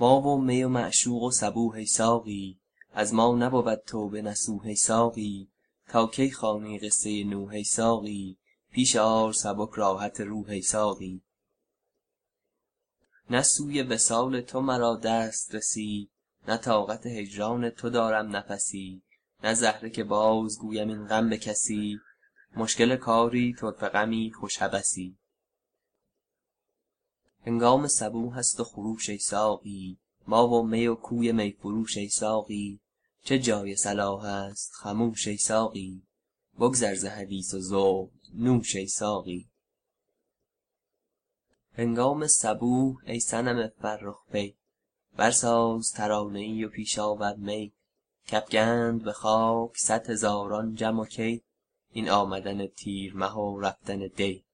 ما و می و معشوق و صبوح ساقی از ما نبود توبه نصوح ای ساقی تا کی خوانی قصه نوح ساقی پیش آر سبک راحت روح ساقی نه سوی وصال تو مرا دست رسید نه طاقت هجران تو دارم نفسی. نه زهره که باز گویم این غم به کسی. مشکل کاری طرفه غمی خوش هنگام صبوح است و خروش ای ساقی. ما و می و کوی می فروش ای ساقی. چه جای صلاح است خموش ای ساقی. بگذر ز حدیث و زهد نوش ای ساقی. هنگام صبوح ای صنم فرخ پی. برساز ترانه ای و پیش آور می. کافگند به خاک صد هزاران جم و کی. این آمدن تیر مه و رفتن دی.